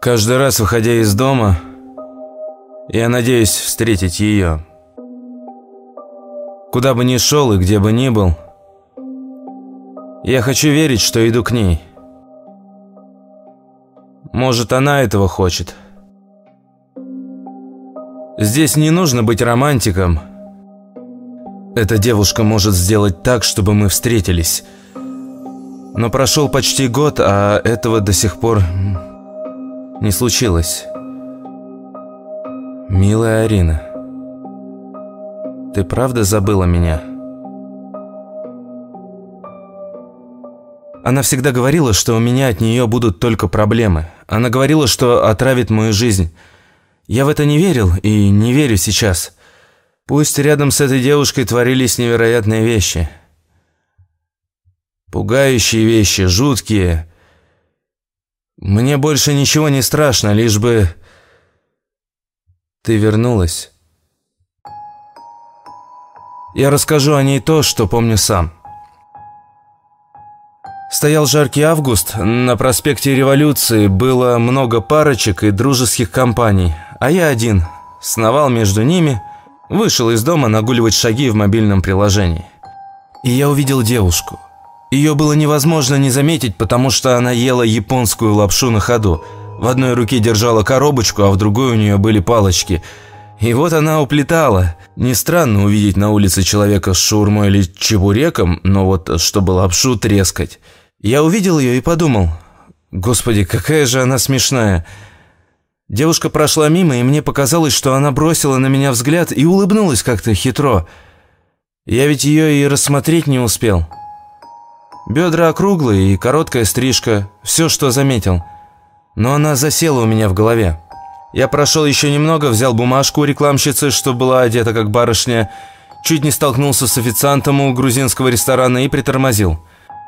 Каждый раз, выходя из дома, я надеюсь встретить ее. Куда бы ни шел и где бы ни был, я хочу верить, что иду к ней. Может, она этого хочет. Здесь не нужно быть романтиком. Эта девушка может сделать так, чтобы мы встретились. Но прошел почти год, а этого до сих пор не случилось. Милая Арина, ты правда забыла меня? Она всегда говорила, что у меня от нее будут только проблемы. Она говорила, что отравит мою жизнь. Я в это не верил и не верю сейчас. Пусть рядом с этой девушкой творились невероятные вещи. Пугающие вещи, жуткие. Мне больше ничего не страшно, лишь бы ты вернулась. Я расскажу о ней то, что помню сам. Стоял жаркий август, на проспекте Революции было много парочек и дружеских компаний, а я один, сновал между ними, вышел из дома нагуливать шаги в мобильном приложении. И я увидел девушку. Ее было невозможно не заметить, потому что она ела японскую лапшу на ходу. В одной руке держала коробочку, а в другой у нее были палочки. И вот она уплетала. Не странно увидеть на улице человека с шаурмой или чебуреком, но вот чтобы лапшу трескать. Я увидел ее и подумал, господи, какая же она смешная. Девушка прошла мимо, и мне показалось, что она бросила на меня взгляд и улыбнулась как-то хитро. Я ведь ее и рассмотреть не успел. Бедра округлые и короткая стрижка, все, что заметил. Но она засела у меня в голове. Я прошел еще немного, взял бумажку у рекламщицы, что была одета как барышня, чуть не столкнулся с официантом у грузинского ресторана и притормозил.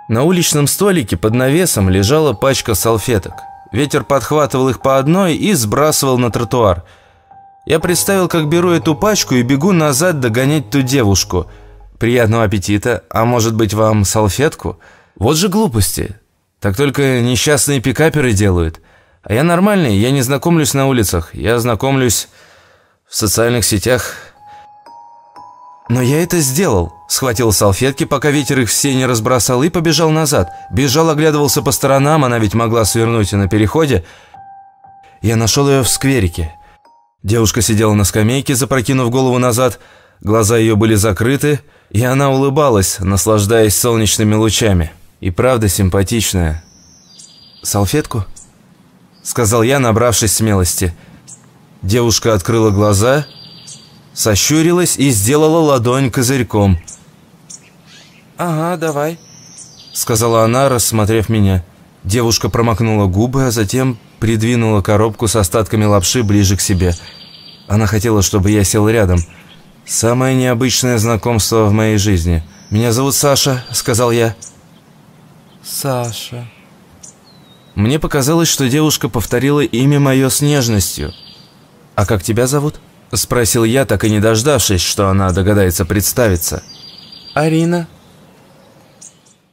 На уличном столике под навесом лежала пачка салфеток. Ветер подхватывал их по одной и сбрасывал на тротуар. Я представил, как беру эту пачку и бегу назад догонять ту девушку. Приятного аппетита, а может быть вам салфетку? Вот же глупости. Так только несчастные пикаперы делают. А я нормальный, я не знакомлюсь на улицах, я знакомлюсь в социальных сетях. Но я это сделал. Схватил салфетки, пока ветер их все не разбросал, и побежал назад. Бежал, оглядывался по сторонам, она ведь могла свернуть и на переходе. Я нашел ее в скверике. Девушка сидела на скамейке, запрокинув голову назад. Глаза ее были закрыты, и она улыбалась, наслаждаясь солнечными лучами. И правда симпатичная. «Салфетку?» Сказал я, набравшись смелости. Девушка открыла глаза сощурилась и сделала ладонь козырьком. «Ага, давай», — сказала она, рассмотрев меня. Девушка промокнула губы, а затем придвинула коробку с остатками лапши ближе к себе. Она хотела, чтобы я сел рядом. «Самое необычное знакомство в моей жизни. Меня зовут Саша», — сказал я. «Саша». Мне показалось, что девушка повторила имя мое с нежностью. «А как тебя зовут?» Спросил я, так и не дождавшись, что она догадается представиться. «Арина».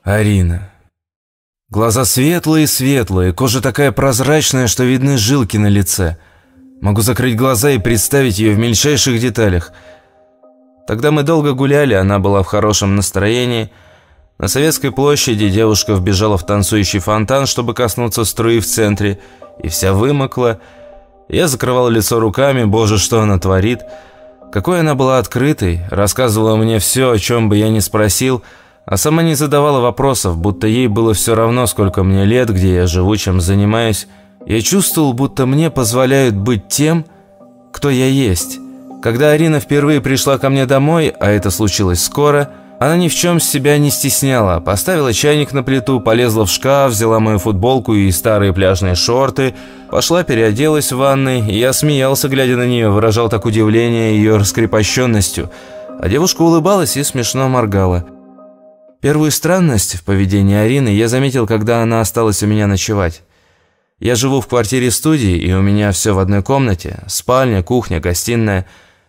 «Арина». Глаза светлые-светлые, кожа такая прозрачная, что видны жилки на лице. Могу закрыть глаза и представить ее в мельчайших деталях. Тогда мы долго гуляли, она была в хорошем настроении. На Советской площади девушка вбежала в танцующий фонтан, чтобы коснуться струи в центре, и вся вымокла, я закрывал лицо руками, боже, что она творит. Какой она была открытой, рассказывала мне все, о чем бы я ни спросил, а сама не задавала вопросов, будто ей было все равно, сколько мне лет, где я живу, чем занимаюсь. Я чувствовал, будто мне позволяют быть тем, кто я есть. Когда Арина впервые пришла ко мне домой, а это случилось скоро, она ни в чем себя не стесняла. Поставила чайник на плиту, полезла в шкаф, взяла мою футболку и старые пляжные шорты, пошла переоделась в ванной, и я смеялся, глядя на нее, выражал так удивление ее раскрепощенностью. А девушка улыбалась и смешно моргала. Первую странность в поведении Арины я заметил, когда она осталась у меня ночевать. Я живу в квартире-студии, и у меня все в одной комнате. Спальня, кухня, гостиная.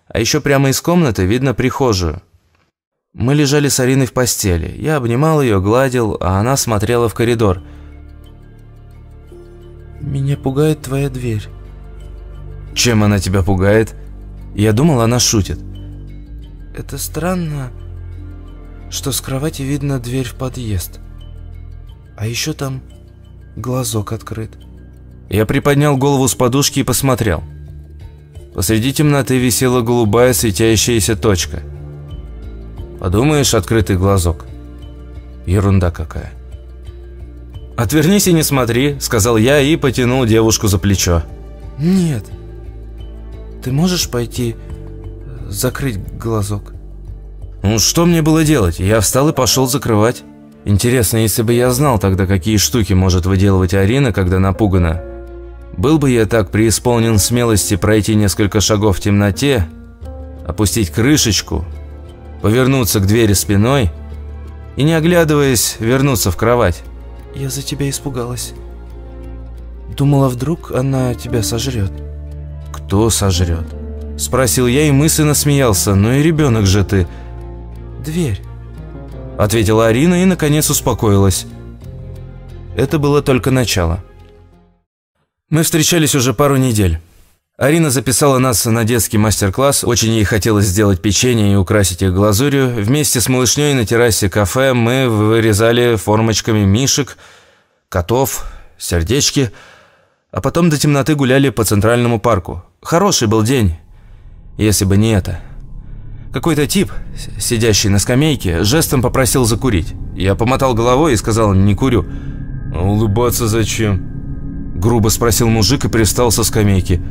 А еще прямо из комнаты видно прихожую. Мы лежали с Ариной в постели. Я обнимал ее, гладил, а она смотрела в коридор. Меня пугает твоя дверь. Чем она тебя пугает? Я думал, она шутит. Это странно, что с кровати видно дверь в подъезд. А еще там глазок открыт. Я приподнял голову с подушки и посмотрел. Посреди темноты висела голубая светящаяся точка. Подумаешь, открытый глазок. Ерунда какая. «Отвернись и не смотри», — сказал я и потянул девушку за плечо. «Нет. Ты можешь пойти э, закрыть глазок?» «Ну, что мне было делать? Я встал и пошел закрывать. Интересно, если бы я знал тогда, какие штуки может выделывать Арина, когда напугана, был бы я так преисполнен смелости пройти несколько шагов в темноте, опустить крышечку, повернуться к двери спиной и, не оглядываясь, вернуться в кровать. «Я за тебя испугалась. Думала, вдруг она тебя сожрет». «Кто сожрет?» Спросил я и мысленно смеялся. «Ну и ребенок же ты». «Дверь», — ответила Арина и, наконец, успокоилась. Это было только начало. Мы встречались уже пару недель. Арина записала нас на детский мастер-класс, очень ей хотелось сделать печенье и украсить их глазурью. Вместе с малышней на террасе кафе мы вырезали формочками мишек, котов, сердечки, а потом до темноты гуляли по центральному парку. Хороший был день, если бы не это. Какой-то тип, сидящий на скамейке, жестом попросил закурить. Я помотал головой и сказал «не курю». «А улыбаться зачем?» Грубо спросил мужик и пристал со скамейки.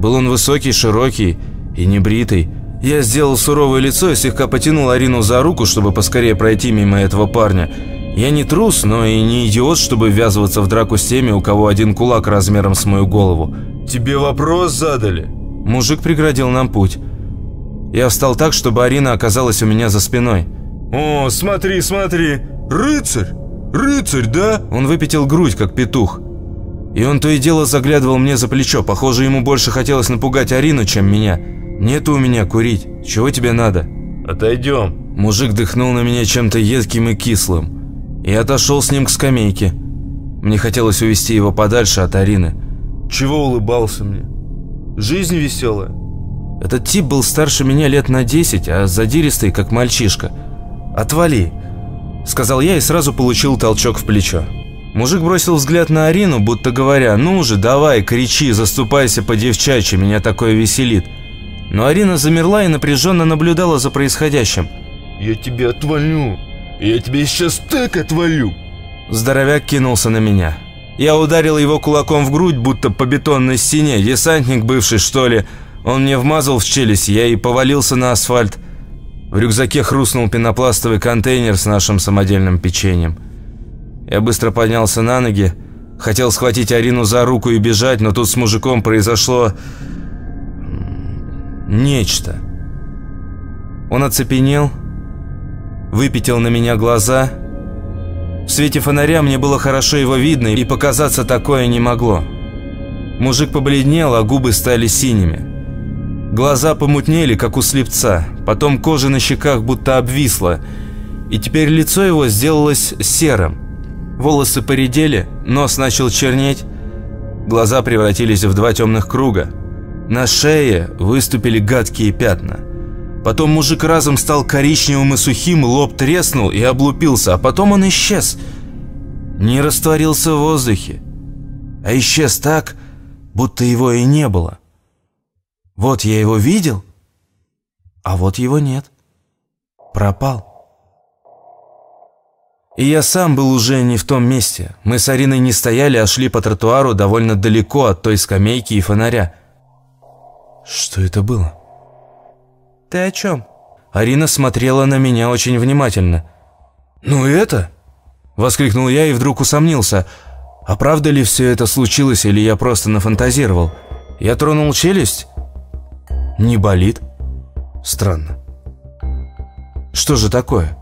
Был он высокий, широкий и небритый. Я сделал суровое лицо и слегка потянул Арину за руку, чтобы поскорее пройти мимо этого парня. Я не трус, но и не идиот, чтобы ввязываться в драку с теми, у кого один кулак размером с мою голову. «Тебе вопрос задали?» Мужик преградил нам путь. Я встал так, чтобы Арина оказалась у меня за спиной. «О, смотри, смотри! Рыцарь! Рыцарь, да?» Он выпятил грудь, как петух. И он то и дело заглядывал мне за плечо. Похоже, ему больше хотелось напугать Арину, чем меня. Нету у меня курить. Чего тебе надо? Отойдем. Мужик дыхнул на меня чем-то едким и кислым. И отошел с ним к скамейке. Мне хотелось увести его подальше от Арины. Чего улыбался мне? Жизнь веселая. Этот тип был старше меня лет на 10, а задиристый, как мальчишка. «Отвали!» Сказал я и сразу получил толчок в плечо. Мужик бросил взгляд на Арину, будто говоря, «Ну уже, давай, кричи, заступайся по девчачьи, меня такое веселит». Но Арина замерла и напряженно наблюдала за происходящим. «Я тебе отвалю! Я тебе сейчас так отвалю!» Здоровяк кинулся на меня. Я ударил его кулаком в грудь, будто по бетонной стене. Десантник бывший, что ли. Он мне вмазал в челюсть, я и повалился на асфальт. В рюкзаке хрустнул пенопластовый контейнер с нашим самодельным печеньем. Я быстро поднялся на ноги, хотел схватить Арину за руку и бежать, но тут с мужиком произошло... нечто. Он оцепенел, выпятил на меня глаза. В свете фонаря мне было хорошо его видно, и показаться такое не могло. Мужик побледнел, а губы стали синими. Глаза помутнели, как у слепца, потом кожа на щеках будто обвисла, и теперь лицо его сделалось серым. Волосы поредели, нос начал чернеть, глаза превратились в два темных круга. На шее выступили гадкие пятна. Потом мужик разом стал коричневым и сухим, лоб треснул и облупился, а потом он исчез. Не растворился в воздухе, а исчез так, будто его и не было. Вот я его видел, а вот его нет. Пропал. И я сам был уже не в том месте. Мы с Ариной не стояли, а шли по тротуару довольно далеко от той скамейки и фонаря. Что это было? «Ты о чем?» Арина смотрела на меня очень внимательно. «Ну это?» Воскликнул я и вдруг усомнился. А правда ли все это случилось, или я просто нафантазировал? Я тронул челюсть? Не болит? Странно. Что же такое?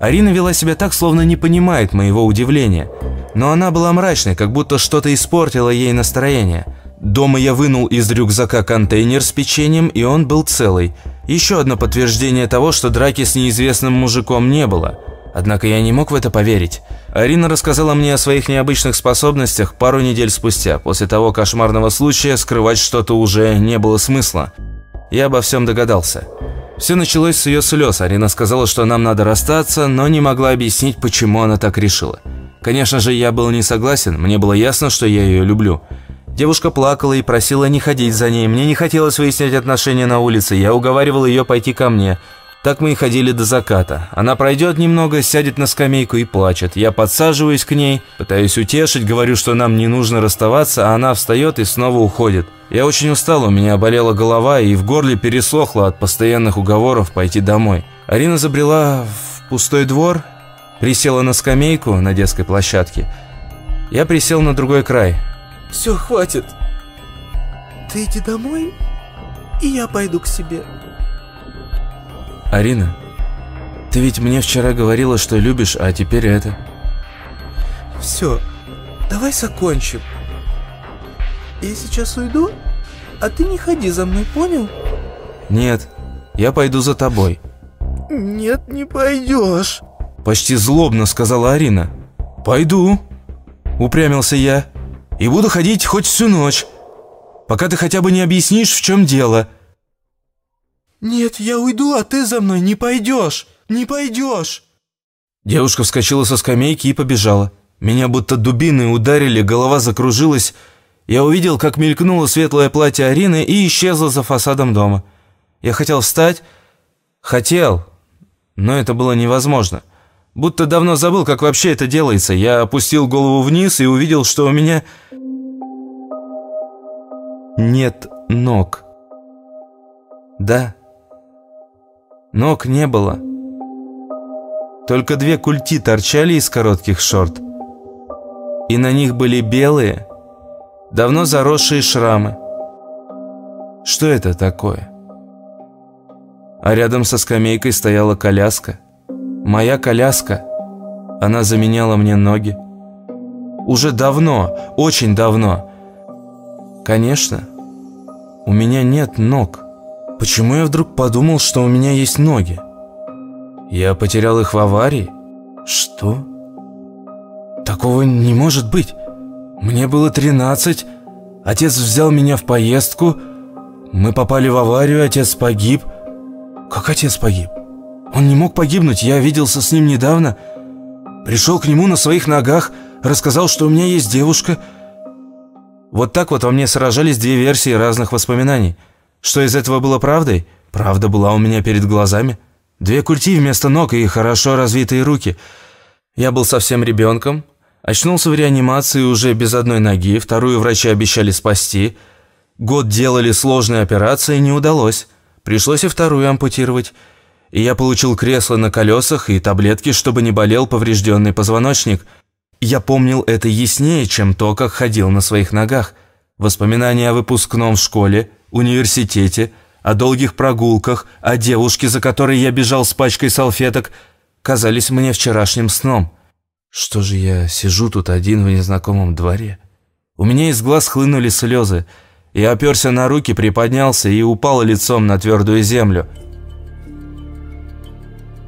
Арина вела себя так, словно не понимает моего удивления. Но она была мрачной, как будто что-то испортило ей настроение. Дома я вынул из рюкзака контейнер с печеньем, и он был целый. Еще одно подтверждение того, что драки с неизвестным мужиком не было. Однако я не мог в это поверить. Арина рассказала мне о своих необычных способностях пару недель спустя. После того кошмарного случая скрывать что-то уже не было смысла. Я обо всем догадался. Все началось с ее слез. Арина сказала, что нам надо расстаться, но не могла объяснить, почему она так решила. Конечно же, я был не согласен, мне было ясно, что я ее люблю. Девушка плакала и просила не ходить за ней. Мне не хотелось выяснять отношения на улице. Я уговаривал ее пойти ко мне. Так мы и ходили до заката. Она пройдет немного, сядет на скамейку и плачет. Я подсаживаюсь к ней, пытаюсь утешить, говорю, что нам не нужно расставаться, а она встает и снова уходит. Я очень устал, у меня болела голова и в горле пересохло от постоянных уговоров пойти домой. Арина забрела в пустой двор, присела на скамейку на детской площадке. Я присел на другой край. «Все, хватит. Ты иди домой, и я пойду к себе». «Арина, ты ведь мне вчера говорила, что любишь, а теперь это...» «Все, давай закончим. Я сейчас уйду, а ты не ходи за мной, понял?» «Нет, я пойду за тобой». «Нет, не пойдешь». Почти злобно сказала Арина. «Пойду», упрямился я. «И буду ходить хоть всю ночь, пока ты хотя бы не объяснишь, в чем дело». «Нет, я уйду, а ты за мной не пойдешь! Не пойдешь!» Девушка вскочила со скамейки и побежала. Меня будто дубины ударили, голова закружилась. Я увидел, как мелькнуло светлое платье Арины и исчезло за фасадом дома. Я хотел встать. Хотел, но это было невозможно. Будто давно забыл, как вообще это делается. Я опустил голову вниз и увидел, что у меня... Нет ног. Да. Ног не было. Только две культи торчали из коротких шорт. И на них были белые, давно заросшие шрамы. Что это такое? А рядом со скамейкой стояла коляска. Моя коляска. Она заменяла мне ноги. Уже давно, очень давно. Конечно, у меня нет ног. Почему я вдруг подумал, что у меня есть ноги? Я потерял их в аварии? Что? Такого не может быть. Мне было 13, отец взял меня в поездку, мы попали в аварию, отец погиб. Как отец погиб? Он не мог погибнуть, я виделся с ним недавно. Пришел к нему на своих ногах, рассказал, что у меня есть девушка. Вот так вот во мне сражались две версии разных воспоминаний – что из этого было правдой? Правда была у меня перед глазами. Две культи вместо ног и хорошо развитые руки. Я был совсем ребенком. Очнулся в реанимации уже без одной ноги, вторую врачи обещали спасти. Год делали сложные операции, не удалось. Пришлось и вторую ампутировать. И я получил кресло на колесах и таблетки, чтобы не болел поврежденный позвоночник. Я помнил это яснее, чем то, как ходил на своих ногах. Воспоминания о выпускном в школе – университете, о долгих прогулках, о девушке, за которой я бежал с пачкой салфеток, казались мне вчерашним сном. Что же я сижу тут один в незнакомом дворе? У меня из глаз хлынули слезы. Я оперся на руки, приподнялся и упал лицом на твердую землю.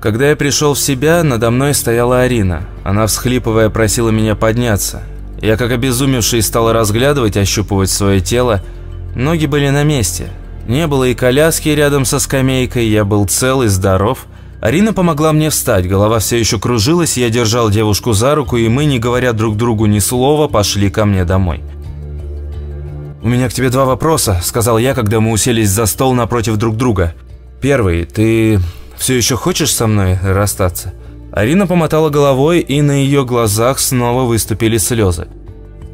Когда я пришел в себя, надо мной стояла Арина. Она, всхлипывая, просила меня подняться. Я, как обезумевший, стал разглядывать, ощупывать свое тело, Ноги были на месте. Не было и коляски рядом со скамейкой, я был цел и здоров. Арина помогла мне встать, голова все еще кружилась, я держал девушку за руку, и мы, не говоря друг другу ни слова, пошли ко мне домой. «У меня к тебе два вопроса», — сказал я, когда мы уселись за стол напротив друг друга. «Первый, ты все еще хочешь со мной расстаться?» Арина помотала головой, и на ее глазах снова выступили слезы.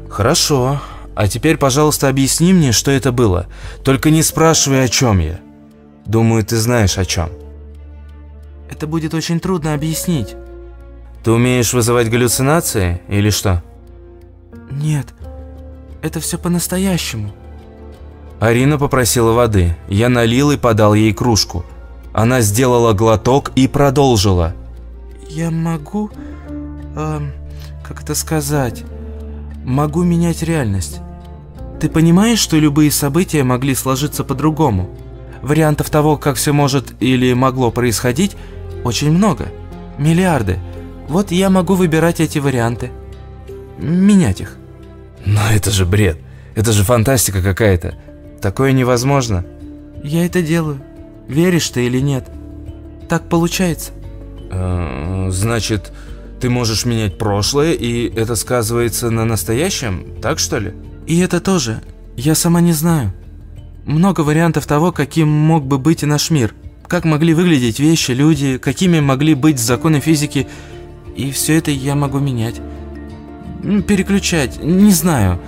«Хорошо», а теперь, пожалуйста, объясни мне, что это было. Только не спрашивай, о чем я. Думаю, ты знаешь, о чем. Это будет очень трудно объяснить. Ты умеешь вызывать галлюцинации или что? Нет, это все по-настоящему. Арина попросила воды. Я налил и подал ей кружку. Она сделала глоток и продолжила. Я могу... Э, как это сказать могу менять реальность. Ты понимаешь, что любые события могли сложиться по-другому? Вариантов того, как все может или могло происходить, очень много. Миллиарды. Вот я могу выбирать эти варианты. Менять их. Но это же бред. Это же фантастика какая-то. Такое невозможно. Я это делаю. Веришь ты или нет? Так получается. Э, значит, ты можешь менять прошлое, и это сказывается на настоящем, так что ли? И это тоже. Я сама не знаю. Много вариантов того, каким мог бы быть и наш мир. Как могли выглядеть вещи, люди, какими могли быть законы физики. И все это я могу менять. Переключать, не знаю.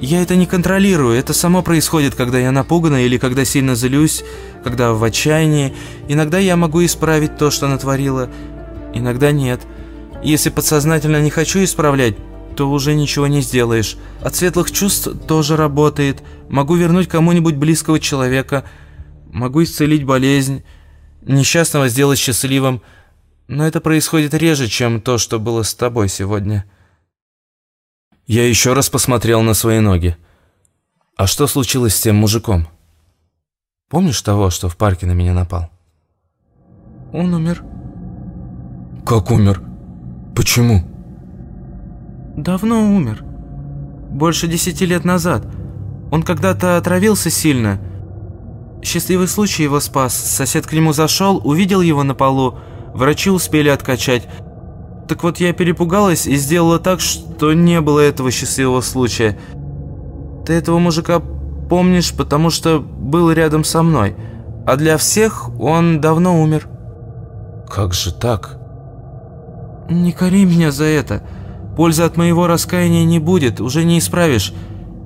Я это не контролирую, это само происходит, когда я напугана или когда сильно злюсь, когда в отчаянии. Иногда я могу исправить то, что натворила, иногда нет. Если подсознательно не хочу исправлять, то уже ничего не сделаешь. От светлых чувств тоже работает. Могу вернуть кому-нибудь близкого человека, могу исцелить болезнь, несчастного сделать счастливым. Но это происходит реже, чем то, что было с тобой сегодня. Я еще раз посмотрел на свои ноги. А что случилось с тем мужиком? Помнишь того, что в парке на меня напал? Он умер. Как умер? Почему? Давно умер. Больше десяти лет назад. Он когда-то отравился сильно. Счастливый случай его спас. Сосед к нему зашел, увидел его на полу. Врачи успели откачать. Так вот я перепугалась и сделала так, что не было этого счастливого случая. Ты этого мужика помнишь, потому что был рядом со мной. А для всех он давно умер. Как же так? Не кори меня за это. Пользы от моего раскаяния не будет, уже не исправишь.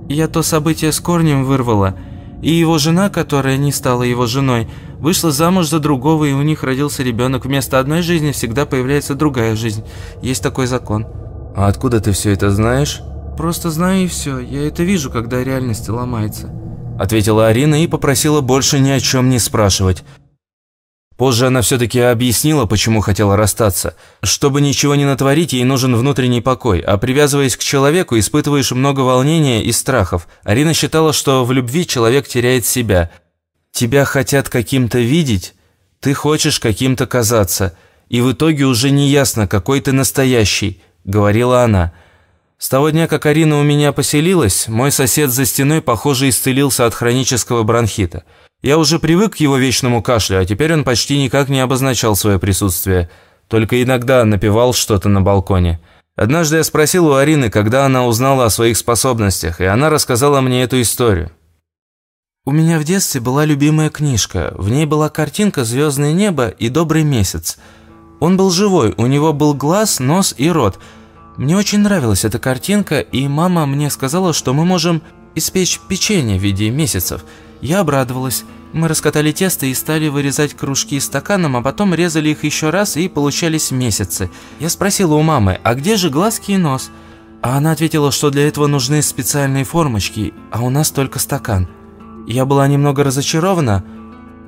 Я то событие с корнем вырвала. И его жена, которая не стала его женой, вышла замуж за другого, и у них родился ребенок. Вместо одной жизни всегда появляется другая жизнь. Есть такой закон. А откуда ты все это знаешь? Просто знаю и все. Я это вижу, когда реальность ломается. Ответила Арина и попросила больше ни о чем не спрашивать. Позже она все-таки объяснила, почему хотела расстаться. Чтобы ничего не натворить, ей нужен внутренний покой, а привязываясь к человеку, испытываешь много волнения и страхов. Арина считала, что в любви человек теряет себя. Тебя хотят каким-то видеть, ты хочешь каким-то казаться, и в итоге уже не ясно, какой ты настоящий, говорила она. С того дня, как Арина у меня поселилась, мой сосед за стеной, похоже, исцелился от хронического бронхита. Я уже привык к его вечному кашлю, а теперь он почти никак не обозначал свое присутствие, только иногда напевал что-то на балконе. Однажды я спросил у Арины, когда она узнала о своих способностях, и она рассказала мне эту историю. У меня в детстве была любимая книжка. В ней была картинка «Звездное небо» и «Добрый месяц». Он был живой, у него был глаз, нос и рот. Мне очень нравилась эта картинка, и мама мне сказала, что мы можем испечь печенье в виде месяцев – я обрадовалась. Мы раскатали тесто и стали вырезать кружки стаканом, а потом резали их еще раз и получались месяцы. Я спросила у мамы, а где же глазки и нос? А она ответила, что для этого нужны специальные формочки, а у нас только стакан. Я была немного разочарована,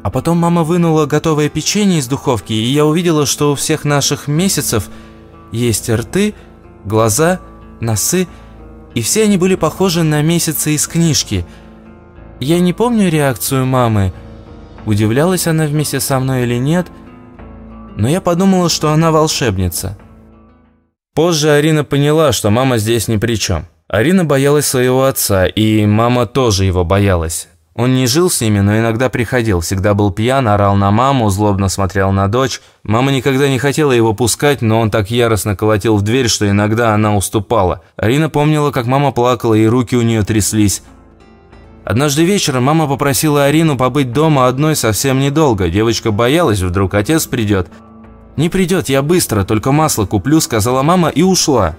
а потом мама вынула готовое печенье из духовки, и я увидела, что у всех наших месяцев есть рты, глаза, носы, и все они были похожи на месяцы из книжки – я не помню реакцию мамы, удивлялась она вместе со мной или нет, но я подумала, что она волшебница. Позже Арина поняла, что мама здесь ни при чем. Арина боялась своего отца, и мама тоже его боялась. Он не жил с ними, но иногда приходил, всегда был пьян, орал на маму, злобно смотрел на дочь. Мама никогда не хотела его пускать, но он так яростно колотил в дверь, что иногда она уступала. Арина помнила, как мама плакала, и руки у нее тряслись. Однажды вечером мама попросила Арину побыть дома одной совсем недолго. Девочка боялась, вдруг отец придет. «Не придет, я быстро, только масло куплю», – сказала мама и ушла.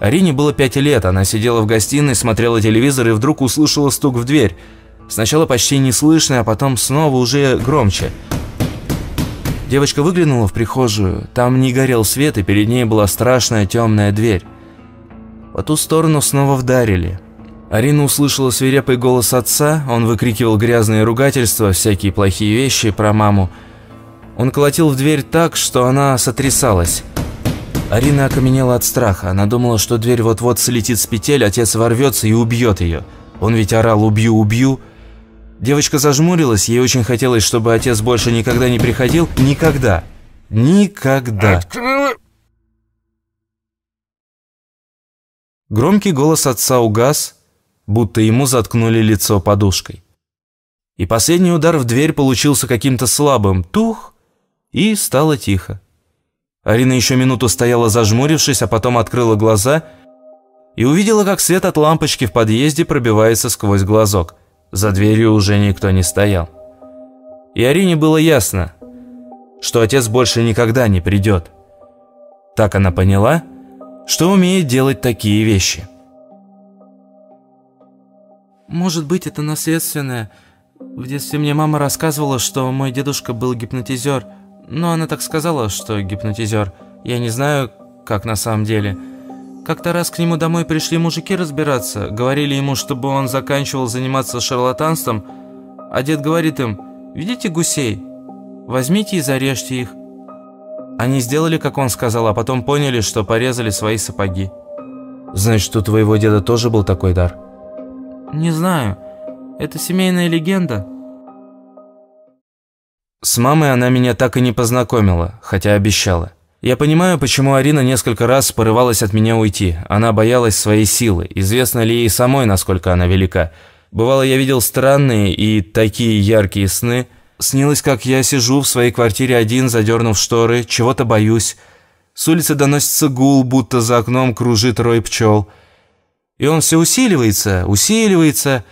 Арине было пять лет, она сидела в гостиной, смотрела телевизор и вдруг услышала стук в дверь. Сначала почти неслышный, а потом снова уже громче. Девочка выглянула в прихожую, там не горел свет, и перед ней была страшная темная дверь. По ту сторону снова вдарили. Арина услышала свирепый голос отца, он выкрикивал грязные ругательства, всякие плохие вещи про маму. Он колотил в дверь так, что она сотрясалась. Арина окаменела от страха. Она думала, что дверь вот-вот слетит с петель, отец ворвется и убьет ее. Он ведь орал «убью, убью». Девочка зажмурилась, ей очень хотелось, чтобы отец больше никогда не приходил. Никогда. Никогда. Открыла... Громкий голос отца угас, будто ему заткнули лицо подушкой. И последний удар в дверь получился каким-то слабым. Тух! И стало тихо. Арина еще минуту стояла зажмурившись, а потом открыла глаза и увидела, как свет от лампочки в подъезде пробивается сквозь глазок. За дверью уже никто не стоял. И Арине было ясно, что отец больше никогда не придет. Так она поняла, что умеет делать такие вещи. «Может быть, это наследственное. В детстве мне мама рассказывала, что мой дедушка был гипнотизер. Но она так сказала, что гипнотизер. Я не знаю, как на самом деле. Как-то раз к нему домой пришли мужики разбираться. Говорили ему, чтобы он заканчивал заниматься шарлатанством. А дед говорит им, «Видите гусей? Возьмите и зарежьте их». Они сделали, как он сказал, а потом поняли, что порезали свои сапоги. «Значит, у твоего деда тоже был такой дар?» «Не знаю. Это семейная легенда». С мамой она меня так и не познакомила, хотя обещала. Я понимаю, почему Арина несколько раз порывалась от меня уйти. Она боялась своей силы. Известно ли ей самой, насколько она велика. Бывало, я видел странные и такие яркие сны. Снилось, как я сижу в своей квартире один, задернув шторы, чего-то боюсь. С улицы доносится гул, будто за окном кружит рой пчел. И он все усиливается, усиливается.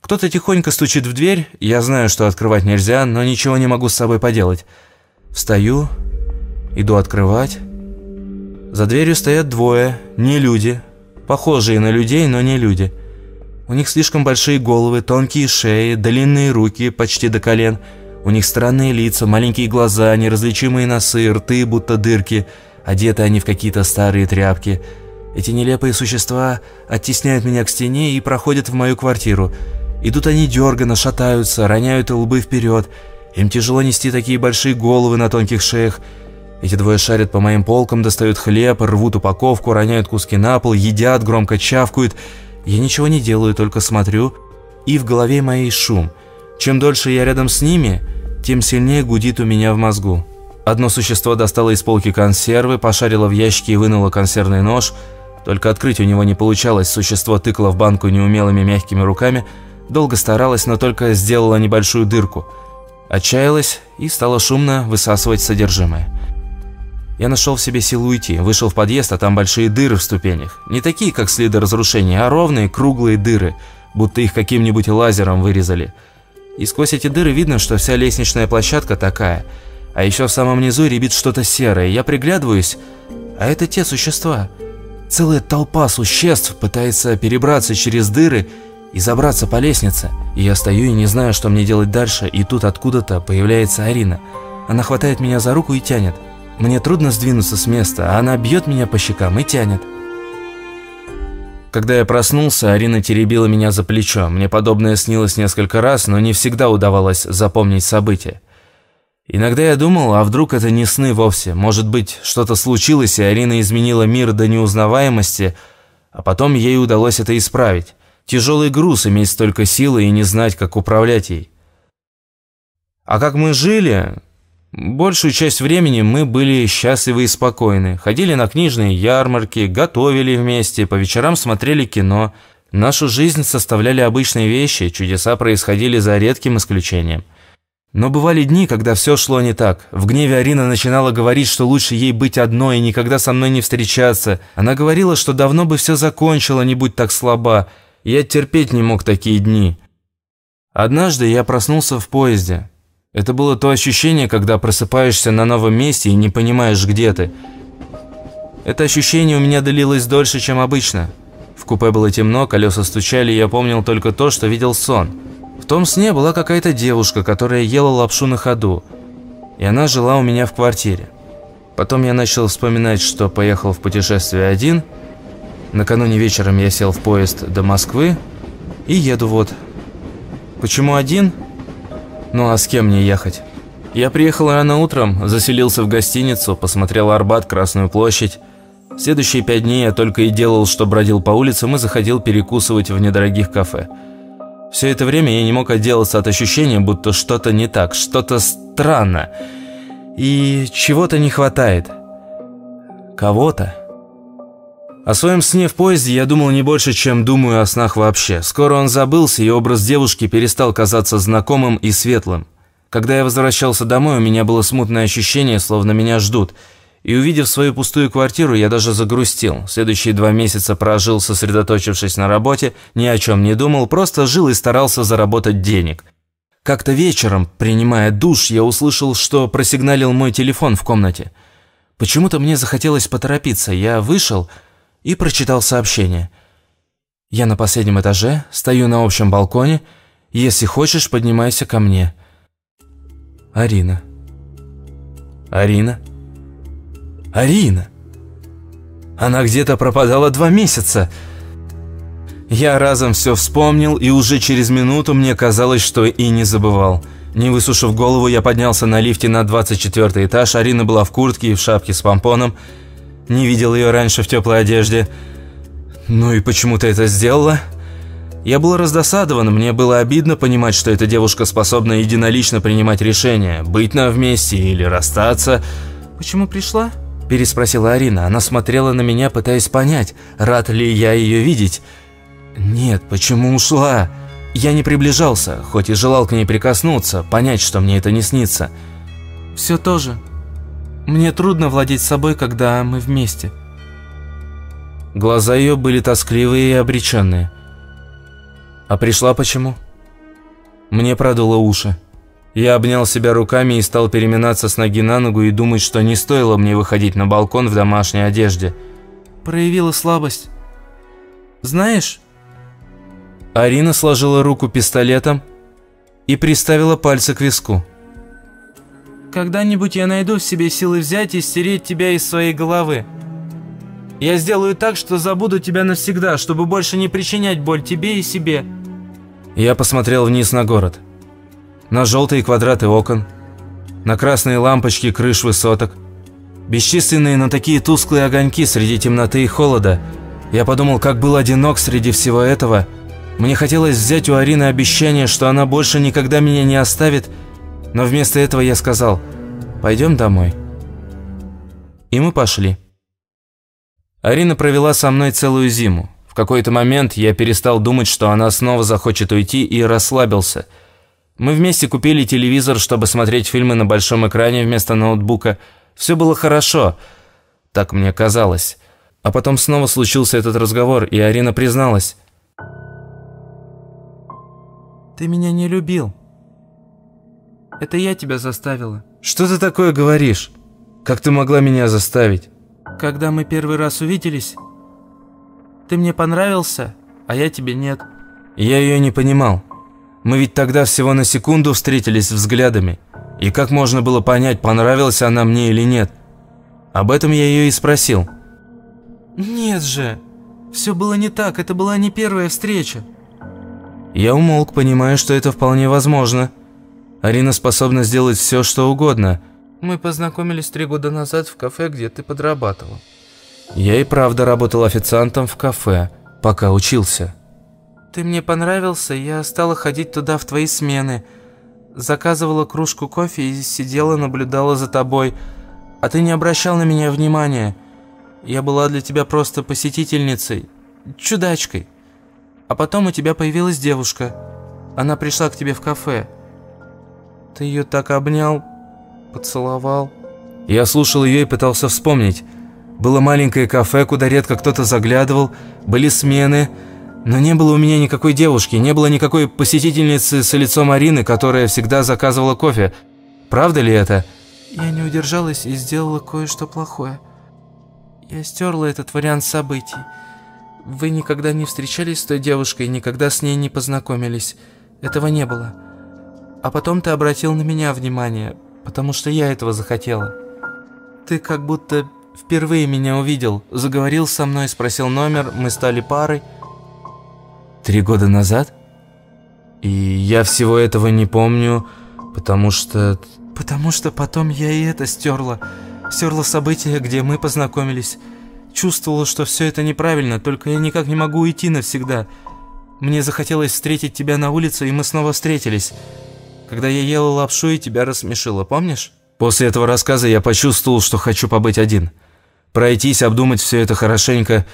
Кто-то тихонько стучит в дверь. Я знаю, что открывать нельзя, но ничего не могу с собой поделать. Встаю, иду открывать. За дверью стоят двое, не люди. Похожие на людей, но не люди. У них слишком большие головы, тонкие шеи, длинные руки, почти до колен. У них странные лица, маленькие глаза, неразличимые носы, рты, будто дырки. Одеты они в какие-то старые тряпки. Эти нелепые существа оттесняют меня к стене и проходят в мою квартиру. Идут они дерганно, шатаются, роняют лбы вперед. Им тяжело нести такие большие головы на тонких шеях. Эти двое шарят по моим полкам, достают хлеб, рвут упаковку, роняют куски на пол, едят, громко чавкают. Я ничего не делаю, только смотрю, и в голове моей шум. Чем дольше я рядом с ними, тем сильнее гудит у меня в мозгу. Одно существо достало из полки консервы, пошарило в ящике и вынуло консервный нож. Только открыть у него не получалось, существо тыкало в банку неумелыми мягкими руками, долго старалось, но только сделало небольшую дырку. Отчаялась и стала шумно высасывать содержимое. Я нашел в себе силу уйти, вышел в подъезд, а там большие дыры в ступенях. Не такие, как следы разрушения, а ровные круглые дыры, будто их каким-нибудь лазером вырезали. И сквозь эти дыры видно, что вся лестничная площадка такая. А еще в самом низу ребит что-то серое. Я приглядываюсь, а это те существа. Целая толпа существ пытается перебраться через дыры и забраться по лестнице. И я стою и не знаю, что мне делать дальше, и тут откуда-то появляется Арина. Она хватает меня за руку и тянет. Мне трудно сдвинуться с места, а она бьет меня по щекам и тянет. Когда я проснулся, Арина теребила меня за плечо. Мне подобное снилось несколько раз, но не всегда удавалось запомнить события. Иногда я думал, а вдруг это не сны вовсе? Может быть, что-то случилось, и Арина изменила мир до неузнаваемости, а потом ей удалось это исправить. Тяжелый груз иметь столько силы и не знать, как управлять ей. А как мы жили, Большую часть времени мы были счастливы и спокойны. Ходили на книжные ярмарки, готовили вместе, по вечерам смотрели кино. Нашу жизнь составляли обычные вещи, чудеса происходили за редким исключением. Но бывали дни, когда все шло не так. В гневе Арина начинала говорить, что лучше ей быть одной и никогда со мной не встречаться. Она говорила, что давно бы все закончила, не будь так слаба. Я терпеть не мог такие дни. Однажды я проснулся в поезде. Это было то ощущение, когда просыпаешься на новом месте и не понимаешь, где ты. Это ощущение у меня длилось дольше, чем обычно. В купе было темно, колеса стучали, и я помнил только то, что видел сон. В том сне была какая-то девушка, которая ела лапшу на ходу, и она жила у меня в квартире. Потом я начал вспоминать, что поехал в путешествие один. Накануне вечером я сел в поезд до Москвы и еду вот. Почему один? Ну а с кем мне ехать? Я приехал рано утром, заселился в гостиницу, посмотрел Арбат, Красную площадь. Следующие пять дней я только и делал, что бродил по улицам и заходил перекусывать в недорогих кафе. Все это время я не мог отделаться от ощущения, будто что-то не так, что-то странно. И чего-то не хватает. Кого-то. О своем сне в поезде я думал не больше, чем думаю о снах вообще. Скоро он забылся, и образ девушки перестал казаться знакомым и светлым. Когда я возвращался домой, у меня было смутное ощущение, словно меня ждут. И увидев свою пустую квартиру, я даже загрустил. Следующие два месяца прожил, сосредоточившись на работе, ни о чем не думал, просто жил и старался заработать денег. Как-то вечером, принимая душ, я услышал, что просигналил мой телефон в комнате. Почему-то мне захотелось поторопиться. Я вышел и прочитал сообщение. «Я на последнем этаже, стою на общем балконе. Если хочешь, поднимайся ко мне». Арина. Арина? Арина! Она где-то пропадала два месяца. Я разом все вспомнил, и уже через минуту мне казалось, что и не забывал. Не высушив голову, я поднялся на лифте на 24 этаж. Арина была в куртке и в шапке с помпоном. Не видел ее раньше в теплой одежде. «Ну и почему ты это сделала?» Я был раздосадован, мне было обидно понимать, что эта девушка способна единолично принимать решения, быть на вместе или расстаться. «Почему пришла?» – переспросила Арина. Она смотрела на меня, пытаясь понять, рад ли я ее видеть. «Нет, почему ушла?» Я не приближался, хоть и желал к ней прикоснуться, понять, что мне это не снится. «Все тоже. Мне трудно владеть собой, когда мы вместе». Глаза ее были тоскливые и обреченные. А пришла почему? Мне продуло уши. Я обнял себя руками и стал переминаться с ноги на ногу и думать, что не стоило мне выходить на балкон в домашней одежде. Проявила слабость. Знаешь? Арина сложила руку пистолетом и приставила пальцы к виску. «Когда-нибудь я найду в себе силы взять и стереть тебя из своей головы. Я сделаю так, что забуду тебя навсегда, чтобы больше не причинять боль тебе и себе». Я посмотрел вниз на город. На желтые квадраты окон, на красные лампочки крыш высоток, бесчисленные, но такие тусклые огоньки среди темноты и холода. Я подумал, как был одинок среди всего этого. Мне хотелось взять у Арины обещание, что она больше никогда меня не оставит, но вместо этого я сказал «Пойдем домой». И мы пошли. Арина провела со мной целую зиму. В какой-то момент я перестал думать, что она снова захочет уйти, и расслабился. Мы вместе купили телевизор, чтобы смотреть фильмы на большом экране вместо ноутбука. Все было хорошо, так мне казалось. А потом снова случился этот разговор, и Арина призналась. «Ты меня не любил. Это я тебя заставила». «Что ты такое говоришь? Как ты могла меня заставить?» «Когда мы первый раз увиделись, ты мне понравился, а я тебе нет». Я ее не понимал. Мы ведь тогда всего на секунду встретились взглядами. И как можно было понять, понравилась она мне или нет? Об этом я ее и спросил. «Нет же, все было не так, это была не первая встреча». Я умолк, понимая, что это вполне возможно. Арина способна сделать все, что угодно. Мы познакомились три года назад в кафе, где ты подрабатывал. Я и правда работал официантом в кафе, пока учился. Ты мне понравился, я стала ходить туда в твои смены. Заказывала кружку кофе и сидела, наблюдала за тобой. А ты не обращал на меня внимания. Я была для тебя просто посетительницей, чудачкой. А потом у тебя появилась девушка. Она пришла к тебе в кафе. Ты ее так обнял, поцеловал. Я слушал ее и пытался вспомнить. Было маленькое кафе, куда редко кто-то заглядывал, были смены, но не было у меня никакой девушки, не было никакой посетительницы с лицом Арины, которая всегда заказывала кофе. Правда ли это? Я не удержалась и сделала кое-что плохое. Я стерла этот вариант событий. Вы никогда не встречались с той девушкой, никогда с ней не познакомились. Этого не было. А потом ты обратил на меня внимание, потому что я этого захотела. Ты как будто Впервые меня увидел, заговорил со мной, спросил номер, мы стали парой. Три года назад? И я всего этого не помню, потому что... Потому что потом я и это стерла. Стерла события, где мы познакомились. Чувствовала, что все это неправильно, только я никак не могу уйти навсегда. Мне захотелось встретить тебя на улице, и мы снова встретились. Когда я ела лапшу и тебя рассмешила, помнишь? После этого рассказа я почувствовал, что хочу побыть один. Пройтись, обдумать все это хорошенько.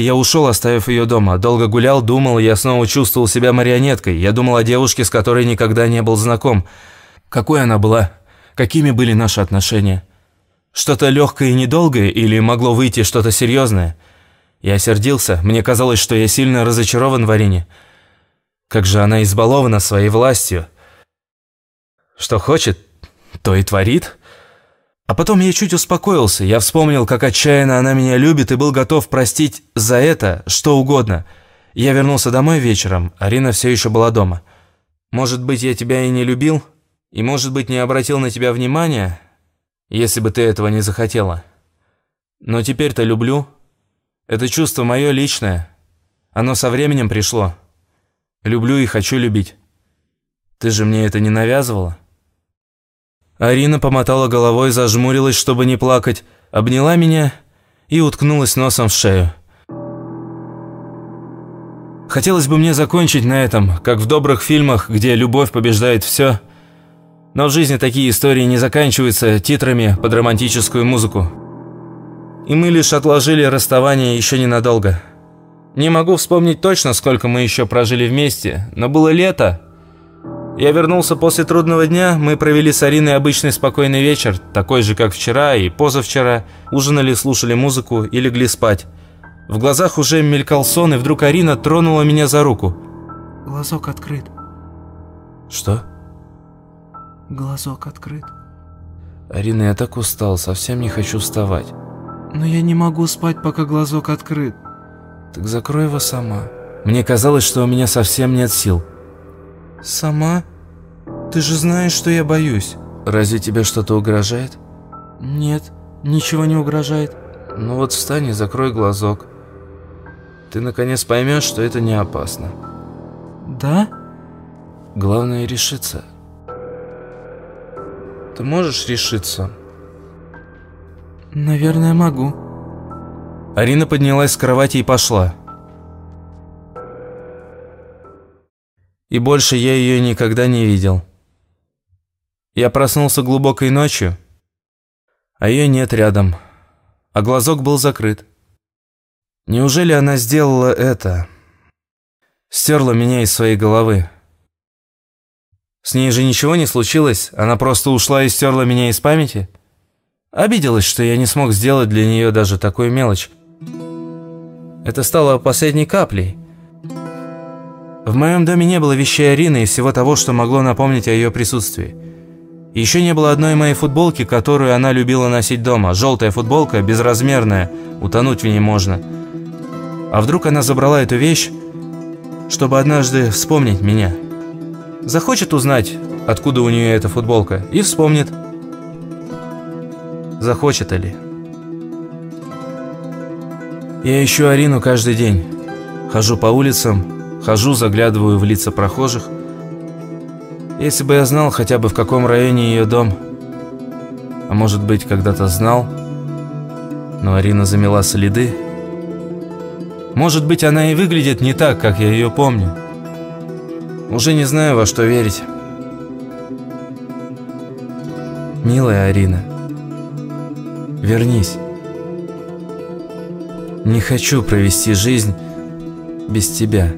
И я ушел, оставив ее дома. Долго гулял, думал, я снова чувствовал себя марионеткой. Я думал о девушке, с которой никогда не был знаком. Какой она была? Какими были наши отношения? Что-то легкое и недолгое или могло выйти что-то серьезное? Я сердился, мне казалось, что я сильно разочарован в Арине. Как же она избалована своей властью. Что хочет, то и творит. А потом я чуть успокоился, я вспомнил, как отчаянно она меня любит и был готов простить за это что угодно. Я вернулся домой вечером, Арина все еще была дома. «Может быть, я тебя и не любил, и, может быть, не обратил на тебя внимания, если бы ты этого не захотела. Но теперь-то люблю. Это чувство мое личное. Оно со временем пришло. Люблю и хочу любить. Ты же мне это не навязывала?» Арина помотала головой, зажмурилась, чтобы не плакать, обняла меня и уткнулась носом в шею. Хотелось бы мне закончить на этом, как в добрых фильмах, где любовь побеждает все. Но в жизни такие истории не заканчиваются титрами под романтическую музыку. И мы лишь отложили расставание еще ненадолго. Не могу вспомнить точно, сколько мы еще прожили вместе, но было лето, я вернулся после трудного дня, мы провели с Ариной обычный спокойный вечер, такой же, как вчера и позавчера, ужинали, слушали музыку и легли спать. В глазах уже мелькал сон, и вдруг Арина тронула меня за руку. «Глазок открыт». «Что?» «Глазок открыт». «Арина, я так устал, совсем не хочу вставать». «Но я не могу спать, пока глазок открыт». «Так закрой его сама». Мне казалось, что у меня совсем нет сил. «Сама? Ты же знаешь, что я боюсь». «Разве тебе что-то угрожает?» «Нет, ничего не угрожает». «Ну вот встань и закрой глазок. Ты наконец поймешь, что это не опасно». «Да?» «Главное решиться». «Ты можешь решиться?» «Наверное, могу». Арина поднялась с кровати и пошла. И больше я ее никогда не видел. Я проснулся глубокой ночью, а ее нет рядом, а глазок был закрыт. Неужели она сделала это? Стерла меня из своей головы. С ней же ничего не случилось, она просто ушла и стерла меня из памяти? Обиделась, что я не смог сделать для нее даже такую мелочь. Это стало последней каплей – в моем доме не было вещей Арины и всего того, что могло напомнить о ее присутствии. Еще не было одной моей футболки, которую она любила носить дома. Желтая футболка, безразмерная, утонуть в ней можно. А вдруг она забрала эту вещь, чтобы однажды вспомнить меня? Захочет узнать, откуда у нее эта футболка, и вспомнит. Захочет ли? Я ищу Арину каждый день. Хожу по улицам, Хожу, заглядываю в лица прохожих. Если бы я знал хотя бы в каком районе ее дом, а может быть когда-то знал, но Арина замела следы. Может быть она и выглядит не так, как я ее помню. Уже не знаю, во что верить. Милая Арина, вернись. Не хочу провести жизнь без тебя.